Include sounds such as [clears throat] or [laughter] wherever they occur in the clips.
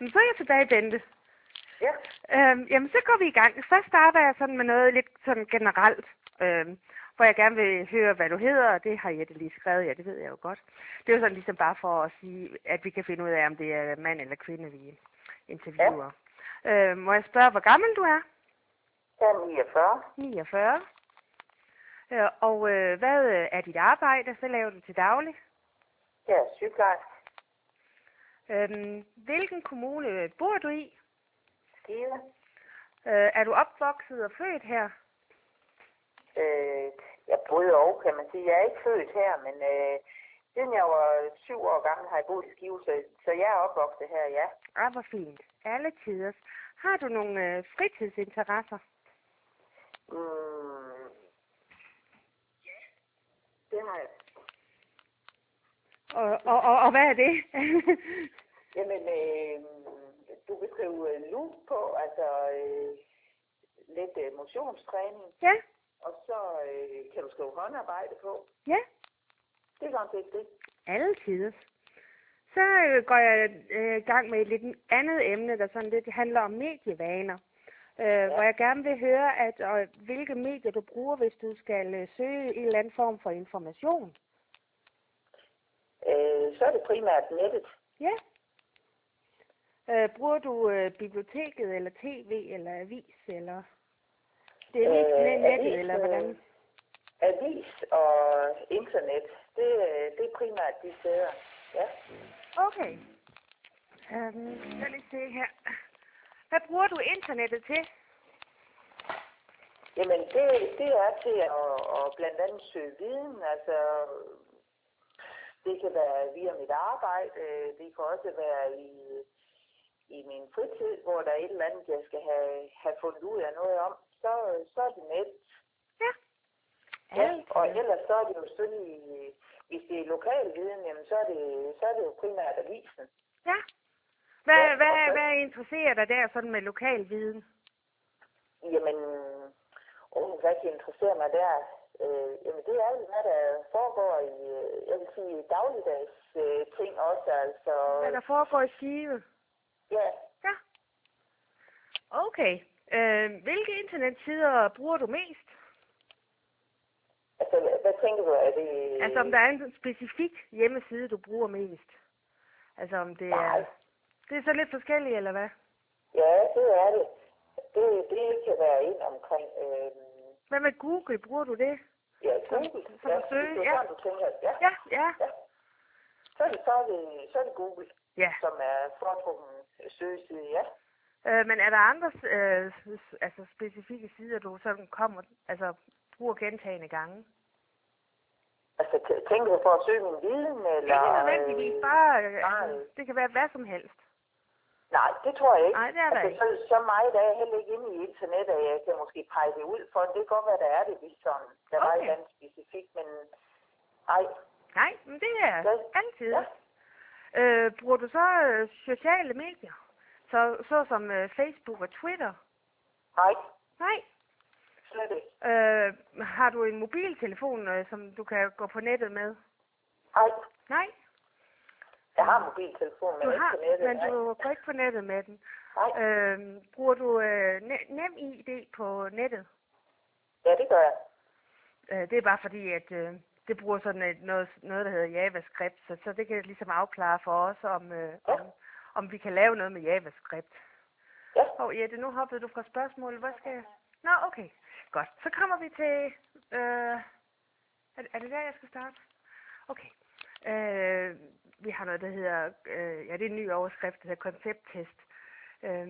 men så er jeg tilbage, Bente. Ja. Øhm, jamen, så går vi i gang. Først starter jeg sådan med noget lidt sådan generelt, øhm, hvor jeg gerne vil høre, hvad du hedder, og det har Jette lige skrevet, ja, det ved jeg jo godt. Det er jo sådan ligesom bare for at sige, at vi kan finde ud af, om det er mand eller kvinde, vi interviewer. Ja. Øhm, må jeg spørge, hvor gammel du er? Jeg er 49. 49. Øh, og øh, hvad øh, er dit arbejde? Så laver du til daglig? Jeg er sygeplejerske. Øhm, hvilken kommune bor du i? Skive. Øh, er du opvokset og født her? Øh, jeg boede og, kan man sige. Jeg er ikke født her, men øh, siden jeg var syv år gammel, har jeg boet i Skive, så, så jeg er opvokset her, ja. Ah, hvor fint. Alle tider. Har du nogle øh, fritidsinteresser? Mm. Ja, det har jeg. Og, og, og, og hvad er det? [laughs] Jamen, øh, du kan skrive øh, loop på, altså øh, lidt øh, motionstræning, ja, og så øh, kan du skrive håndarbejde på. ja. Det er sådan set det. Alle tider. Så øh, går jeg øh, i gang med et lidt andet emne, der sådan lidt handler om medievaner. Øh, ja. Hvor jeg gerne vil høre, at øh, hvilke medier du bruger, hvis du skal øh, søge en eller anden form for information. Øh, så er det primært nettet. Ja. Øh, bruger du øh, biblioteket, eller tv, eller avis, eller... Det er avis, Øh, øh, nettet, avis, eller øh, hvordan? Avis og internet, det, øh, det er primært de steder. Ja. Okay. Um, lad lige se her. Hvad bruger du internettet til? Jamen, det, det er til at, at blandt andet søge viden. Altså, det kan være via mit arbejde. Det kan også være i, i min fritid, hvor der er et eller andet, jeg skal have, have fundet ud af noget om. Så, så er det net. Ja. Ja, og ellers så er det jo selvfølgelig, hvis det er lokal viden, jamen, så, er det, så er det jo primært avisen. Ja. Hvad, Ja, hvad, okay. hvad interesserer dig der sådan med lokal viden? Jamen, åh, hvad kan interessere mig der? Øh, jamen, det er jo, hvad der foregår i, øh, jeg vil sige, dagligdags øh, ting også, altså. Hvad der foregår i Skive? Ja, Ja. Okay. Øh, hvilke internetsider bruger du mest? altså, hvad, tænker du? Er det... Altså om der er en specifik hjemmeside, du bruger mest? Altså om det er... Nej. Det er så lidt forskelligt, eller hvad? Ja, det er det. Det, det kan være en omkring, øh, Hvad med Google? Bruger du det? ja, Som- Google. som ja, søge, det er ja. sådan, du tænker, ja. Ja, ja. ja. Så er det, så er det, så er det Google, Ja. som er foretrukken søgeside, ja. Øh, men er der andre øh, altså specifikke sider, du sådan kommer, altså bruger gentagende gange? Altså, tænker du for at søge min viden, eller... Ikke nødvendigvis, øh, bare, øh, altså, det kan være hvad som helst. Nej, det tror jeg ikke. Nej, det er der altså, ikke. Så, så meget er jeg heller ikke inde i internet, at jeg kan måske pege det ud for. Det kan godt være, der er det, hvis sådan. Der var et Okay. eller andet specifikt, men nej. Nej, men det er Ja. altid. Ja. Øh, bruger du så øh, sociale medier? Så, så som øh, Facebook og Twitter? Nej, Nej. slet ikke. Øh, har du en mobiltelefon, øh, som du kan gå på nettet med? Nej, Nej. Jeg har mobiltelefon, men Du ikke har, på nettet. men du går ikke på nettet med den. Nej, Øh, bruger du øh, ne- nem ID på nettet? ja, det gør jeg. Øh, det er bare fordi, at øh, det bruger sådan et, noget, noget, der hedder JavaScript, så, så det kan ligesom afklare for os, om, øh, om, om vi kan lave noget med JavaScript. Ja. Og Jette, nu hoppede du fra spørgsmålet. Hvad skal jeg? Nå, okay. Godt. Så kommer vi til... Øh, er, er det der, jeg skal starte? Okay. Øh, vi har noget, der hedder... Øh, ja, det er en ny overskrift, der hedder koncepttest. Øh,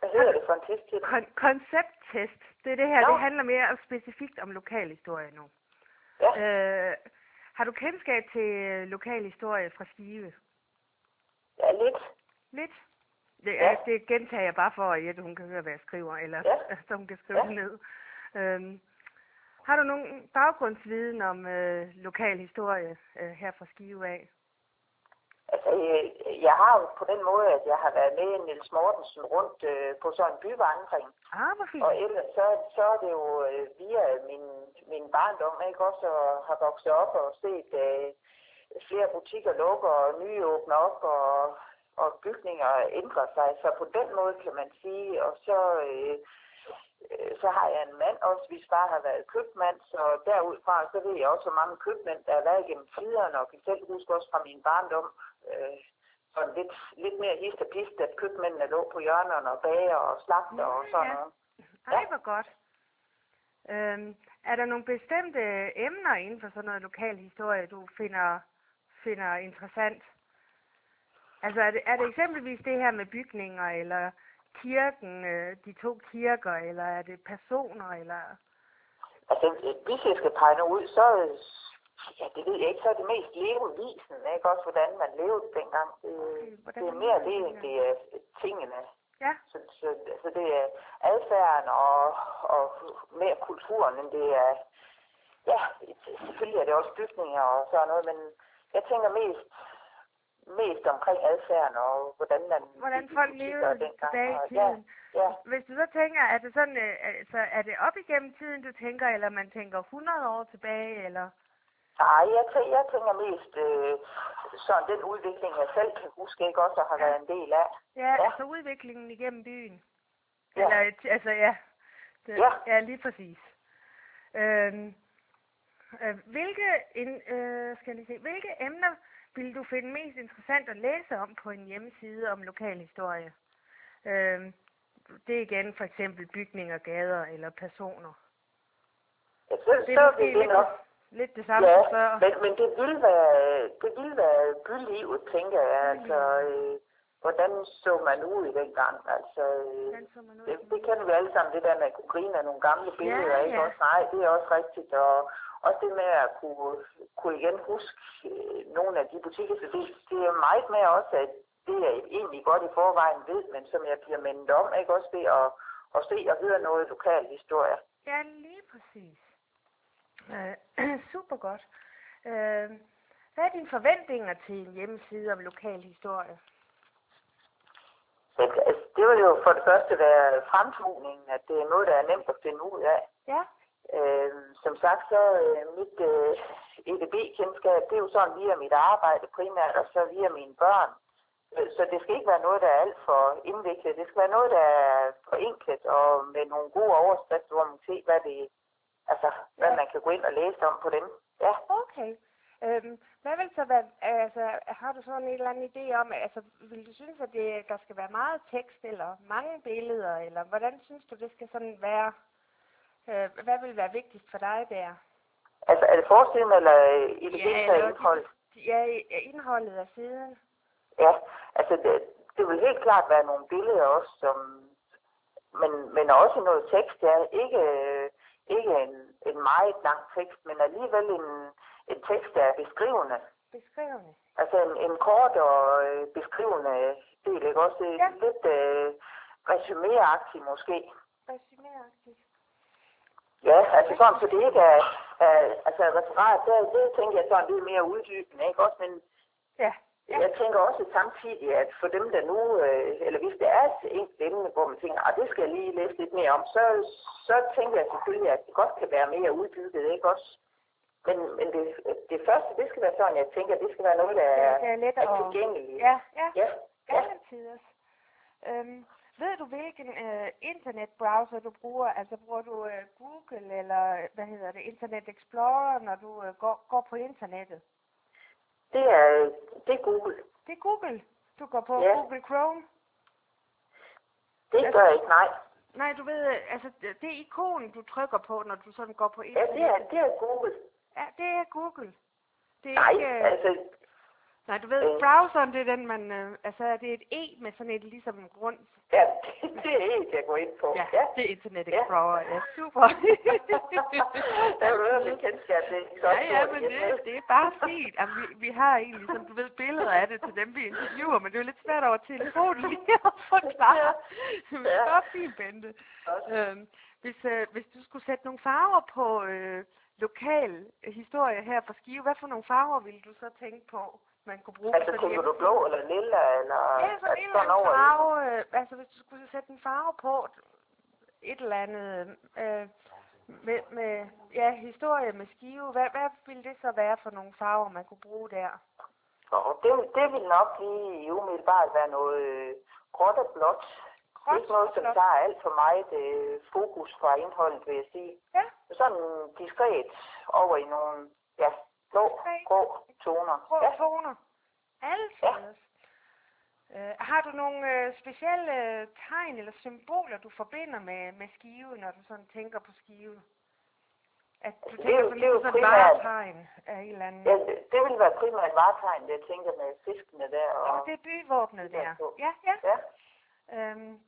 Hvad hedder det for en test kon- koncepttest. Det er det her. Nå. Det handler mere specifikt om lokalhistorie nu. Ja, Øh, har du kendskab til øh, lokalhistorie fra Skive? ja lidt. Lidt? Det, Ja. ja. det gentager jeg bare for, at Jette, hun kan høre, hvad jeg skriver, eller Ja. [laughs] så hun kan skrive Ja. det ned. Øhm, har du nogen baggrundsviden om øh, lokal historie øh, her fra Skive af? Altså, øh, jeg har jo på den måde, at jeg har været med Niels Mortensen rundt øh, på sådan en byvandring. Ah. Og ellers så, så er det jo øh, via min, min barndom, ikke også, og har vokset op og set øh, flere butikker lukke og nye åbne op, og, og bygninger ændrer sig, så på den måde kan man sige, og så, øh, så har jeg en mand også, hvis far har været købmand, så derudfra, så ved jeg også, hvor mange købmænd, der har været igennem tiderne, og kan selv huske også fra min barndom, øh, sådan lidt, lidt mere hist og pist, at købmændene lå på hjørnerne og bager og slagter og sådan ja. noget. Ej, hvor godt. Øhm, er der nogle bestemte emner inden for sådan noget lokal historie, du finder, finder interessant? Altså er det, er det eksempelvis det her med bygninger, eller kirken, øh, de to kirker, eller er det personer, eller... Altså, hvis jeg skal pege noget ud, så, ja, det ved jeg ikke, så er det mest levevisen, ikke? Også hvordan man levede dengang. Det, Okay, hvordan det er mere det, end det er tingene. Ja, Så, så, så det er adfærden og, og mere kulturen, end det er... Ja, selvfølgelig er det også bygninger og sådan noget, men jeg tænker mest, mest omkring adfærden og hvordan man... hvordan folk levede tilbage i og- tiden. Ja, ja. Hvis du så tænker, er det sådan, øh, altså, er det op igennem tiden, du tænker, eller man tænker 100 år tilbage, eller? Nej, jeg, tæ- jeg tænker mest øh, sådan den udvikling, jeg selv kan huske, ikke også har været en del af. Ja, Ja. altså udviklingen igennem byen. Ja. Eller, et- altså ja. Det, Ja. ja, lige præcis. Øhm, øh, hvilke, in, øh, skal jeg lige se, hvilke emner vil du finde mest interessant at læse om på en hjemmeside om lokalhistorie? Øhm, det er igen for eksempel bygninger, gader eller personer. Ja, så, Det så er måske vil det lidt, nok lidt det samme Ja, som før. men, men det ville være, det ville være bylivet, tænker jeg. Altså, øh, hvordan så man ud i dengang? Altså, øh, så det, det kender vi alle sammen, det der med at kunne grine af nogle gamle billeder, Ja, ikke ja. også? Nej, det er også rigtigt. Og også det med at kunne, kunne igen huske øh, nogle af de butikker, så det, det er meget mere også, at det er egentlig godt i forvejen ved, men som jeg bliver mindet om, ikke også ved at, at se og høre noget lokal historie. Ja, lige præcis. Øh, [clears throat] super godt. Øh, hvad er dine forventninger til en hjemmeside om lokal historie? Så, altså, det vil jo for det første være fremtoningen, at det er noget, der er nemt at finde ud af. Ja, Øh, som sagt, så øh, mit øh, EDB-kendskab, det er jo sådan via mit arbejde primært, og så via mine børn. Øh, Så det skal ikke være noget, der er alt for indviklet. Det skal være noget, der er forenklet og med nogle gode overskrifter, hvor man kan se, hvad, det, altså, hvad Ja. man kan gå ind og læse om på dem. Ja. okay. Øhm, hvad vil så være, altså, har du sådan en eller anden idé om, altså, vil du synes, at det, der skal være meget tekst, eller mange billeder, eller hvordan synes du, det skal sådan være? Øh, hvad vil være vigtigst for dig der? Altså, er det forsiden eller øh, i det Ja, hele taget eller- indhold? Ja, indholdet af siden. Ja, altså det, det vil helt klart være nogle billeder også, som, men, men også noget tekst, ja. Ikke, ikke en, en meget lang tekst, men alligevel en, en tekst, der er beskrivende. Beskrivende. Altså en, en kort og øh, beskrivende del, ikke også? Ja. Lidt øh, resuméagtigt måske. Resuméagtigt. Ja, altså sådan, så det ikke er, er altså referat, det, det tænker jeg sådan, er mere uddybende, ikke også? Men Ja. Ja. Jeg tænker også samtidig, at for dem, der nu, øh, eller hvis det er et enkelt emne, hvor man tænker, at det skal jeg lige læse lidt mere om, så, så tænker jeg selvfølgelig, at det godt kan være mere uddybet, ikke også? Men, men det, det første, det skal være sådan, jeg tænker, det skal være noget, der er, er let er tilgængeligt. Ja, ja. ja, ja. Tiders. Øhm, ved du, hvilken øh, internetbrowser du bruger? Altså, bruger du øh, Google eller, hvad hedder det, Internet Explorer, når du øh, går, går på internettet? Det er, det er Google. Det er Google. Du går på Ja. Google Chrome. Det gør jeg ikke, nej. Nej, du ved, øh, altså, det, ikon, du trykker på, når du sådan går på Ja, internettet. det er, det er Google. Ja, det er Google. Det er Nej, ikke... øh, altså, Nej, du ved, browseren, det er den, man... Øh, altså, det er et E med sådan et ligesom en grund. ja, det, [laughs] det er ikke, jeg går ind på. Ja, ja. det er Internet Ja. Explorer. Ja, super. [laughs] der er jo noget med kendskab, det er Ja, ja, men det, det er bare fint. Jamen, vi, vi har egentlig, som du ved, billeder af det til dem, vi interviewer, men det er jo lidt svært over telefonen lige at forklare. Men det er fint, Bente. Øhm, hvis, øh, hvis du skulle sætte nogle farver på øh, lokal historie her fra Skive, hvad for nogle farver ville du så tænke på, man kunne bruge Altså, tænker du blå eller lilla, eller Ja, sådan en eller anden farve. Øh, altså, hvis du skulle sætte en farve på et eller andet øh, med, med ja, historie med skive, hvad, hvad ville det så være for nogle farver, man kunne bruge der? Og det, det vil nok lige umiddelbart være noget øh, gråt og blåt. Gråt ikke noget, og som tager alt for meget øh, fokus fra indholdet, vil jeg sige. Ja. Sådan diskret over i nogle, ja, Diskret. grå toner. Grå Ja. toner. Altid. Øh, har du nogle øh, specielle øh, tegn eller symboler, du forbinder med, med skive, når du sådan tænker på skive? At du det er tænker jo- sådan det på sådan et primært- varetegn af en eller anden... ja, det- det vil være primært varetegn, det jeg tænker med fiskene der. Og, Og det er byvåbnet Ja, der. på. Ja, ja. Ja. Øhm,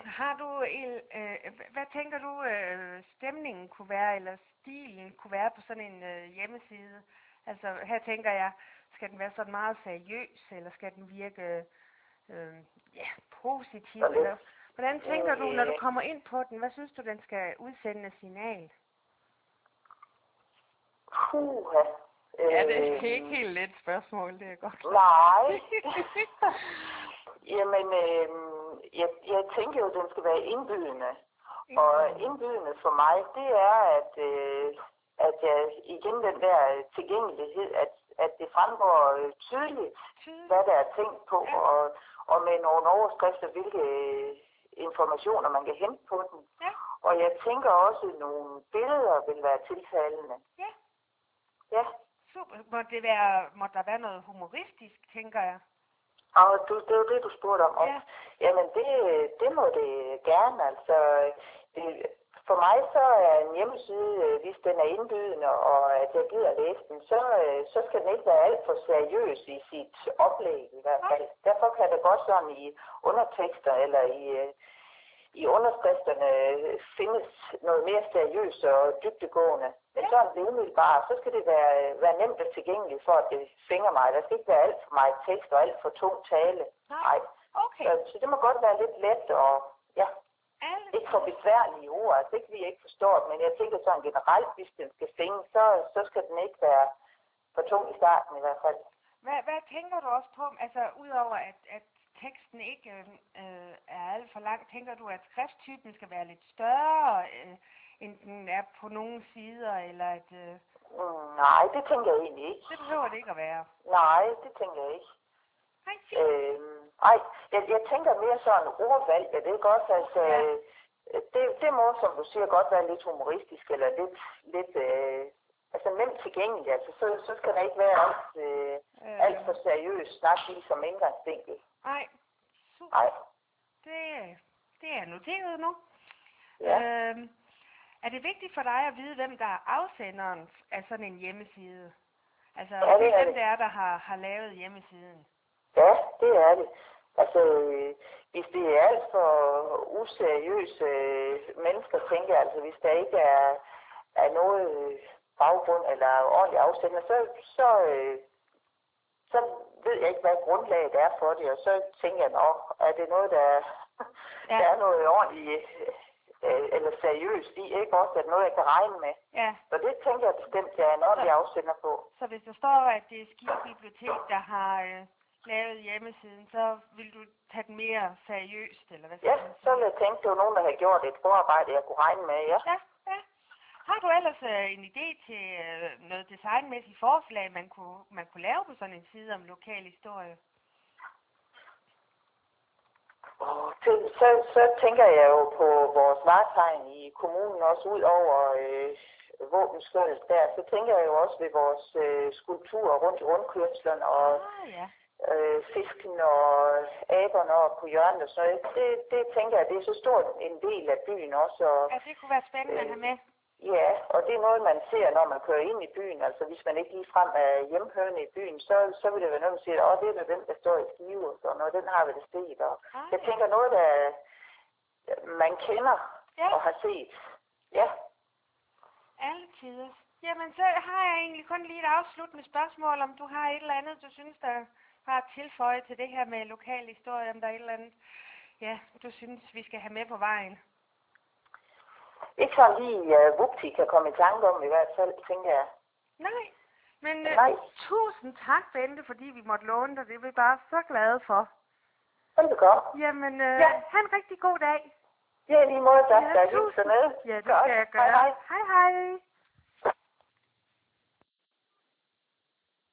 har du, el, øh, hvad tænker du, øh, stemningen kunne være, eller stilen kunne være på sådan en øh, hjemmeside? Altså, her tænker jeg, skal den være sådan meget seriøs, eller skal den virke øh, ja, positiv? Lidt. Eller, hvordan tænker du, når du Øh. kommer ind på den, hvad synes du, den skal udsende signal? Puha. Øhm, helt let spørgsmål, det er godt. Nej. [laughs] [laughs] Jamen, øh, jeg, jeg tænker jo, at den skal være indbydende. Og indbydende for mig, det er, at, øh, at jeg igen den der tilgængelighed, at, at det fremgår øh, tydeligt, Tydeligt. hvad der er tænkt på, Ja. og, og med nogle overskrifter, hvilke øh, informationer man kan hente på den. Ja. Og jeg tænker også, at nogle billeder vil være tiltalende. Ja. Ja. Super. Må, det være, må der være noget humoristisk, tænker jeg? Og du, det er jo det, du spurgte om. Og, Ja. Jamen, det, det må det gerne. Altså, det, for mig så er en hjemmeside, øh, hvis den er indbydende, og at jeg gider læse den, så, øh, så skal den ikke være alt for seriøs i sit oplæg i hvert fald. Derfor kan det godt sådan i undertekster eller i, øh, i underskrifterne øh, findes noget mere seriøst og dybdegående. Men sådan det umiddelbart, så skal det være, være nemt og tilgængeligt for, at det fænger mig. Der skal ikke være alt for meget tekst og alt for tung tale. Nej. Okay. Så, så det må godt være lidt let og ja, Alle ikke for besværlige ord. Altså ikke, vi ikke forstår det, men jeg tænker sådan generelt, hvis den skal fænge, så, så skal den ikke være for tung i starten i hvert fald. Hvad, hvad tænker du også på, altså udover at, at teksten ikke øh, er alt for lang, tænker du, at skrifttypen skal være lidt større, øh, end den er på nogle sider, eller at øh, nej, det tænker jeg egentlig ikke. det behøver det ikke at være? Nej, det tænker jeg ikke. Nej. Øhm, ej, jeg, jeg tænker mere sådan ordvalg, jeg ved godt, altså, Ja. øh, det, det må, som du siger, godt være lidt humoristisk, eller lidt, lidt øh, altså nemt tilgængeligt, altså, så, så skal der ikke være alt, øh, Øh, alt for seriøst snak i som indgangsvinkel. Nej, super. Nej, Det, det er noteret nu. ja. Øhm, er det vigtigt for dig at vide, hvem der er afsenderen af sådan en hjemmeside? Altså, Ja, det er hvem det. det er, der har, har lavet hjemmesiden? Ja, det er det. Altså, øh, hvis det er alt for useriøse mennesker, tænker jeg, altså hvis der ikke er, er noget øh, baggrund eller ordentlig afsender, så, så, øh, så ved jeg ikke, hvad grundlaget er for det, og så tænker jeg nok, er det noget, der, [laughs] Ja. der er noget ordentligt øh, eller seriøst i, ikke også, at noget, jeg kan regne med. Ja, Så det tænker jeg bestemt, jeg er en ordentlig afsender på. så hvis der står, at det er Skive Bibliotek, der har øh, lavet hjemmesiden, så vil du tage den mere seriøst, eller hvad Ja, så vil jeg tænke, det var nogen, der havde gjort et forarbejde, jeg kunne regne med. Ja, ja. Har du ellers øh, en idé til øh, noget designmæssigt forslag, man kunne, man kunne lave på sådan en side om lokal historie? Og så, så, tænker jeg jo på vores varetegn i kommunen også ud over øh, våbenskjoldet der. Så tænker jeg jo også ved vores øh, skulpturer rundt i rundkørslen og Ah, ja. øh, fisken og aberne og på hjørnet og sådan noget. Det, det tænker jeg, det er så stor en del af byen også. Og, Ja, det kunne være spændende at have med. Ja, og det er noget, man ser, når man kører ind i byen. Altså hvis man ikke ligefrem er hjemhørende i byen, så, så vil det være noget, man siger, åh, det er den, der står i skive og sådan noget. Den har vi da set. Og, Ah, jeg tænker noget, der man kender Ja. og har set. Ja, Alle tider. Jamen, så har jeg egentlig kun lige et afsluttende spørgsmål, om du har et eller andet, du synes, der har tilføjet til det her med lokal historie, om der er et eller andet, ja, du synes, vi skal have med på vejen. Ikke sådan lige uh, Vupti kan komme i tanke om i hvert fald, tænker jeg. Nej, men øh, Nej. tusind tak, Bente, fordi vi måtte låne dig. Det er vi bare så glade for. Velbekomme. Jamen, øh, Ja. ha' en rigtig god dag. Ja, lige måde, tak. Ja, Der er tusind. Ja, det skal jeg gøre. Hej, hej. hej. hej.